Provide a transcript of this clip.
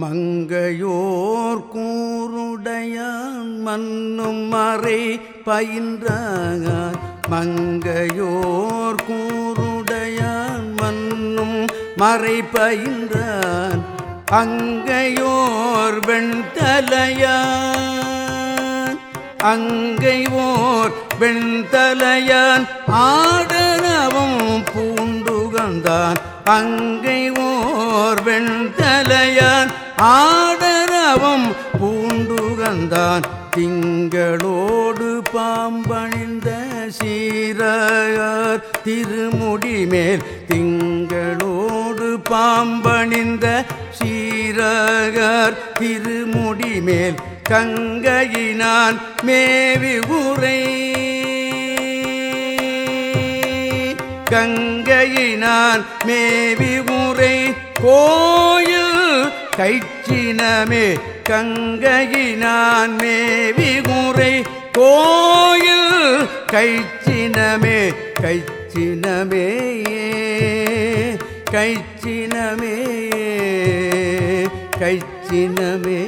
மங்கையோர் கூருடையான் மன்னும் மறை பயின்றான் மங்கையோர் கூருடையான் மன்னும் மறை பயின்றான். அங்கையோர் வெண்தலையான். அங்கையோர் வெண்தலையான் ஆட அங்கை ஓர் வெண்தலையான் ஆடரவும் பூண்டுகந்தான். திங்களோடு பாம்பணிந்த சீரார் திருமுடிமேல் திங்களோடு பாம்பணிந்த சீரார் திருமுடிமேல் கங்கையினான் மேவி உரை கங்கையினான் மேவி முறை கோயில் கைச்சினமே. கங்கையினான் மேவி முறை கோயில் கைச்சினமே. கைச்சினமே கைச்சினமே கைச்சினமே.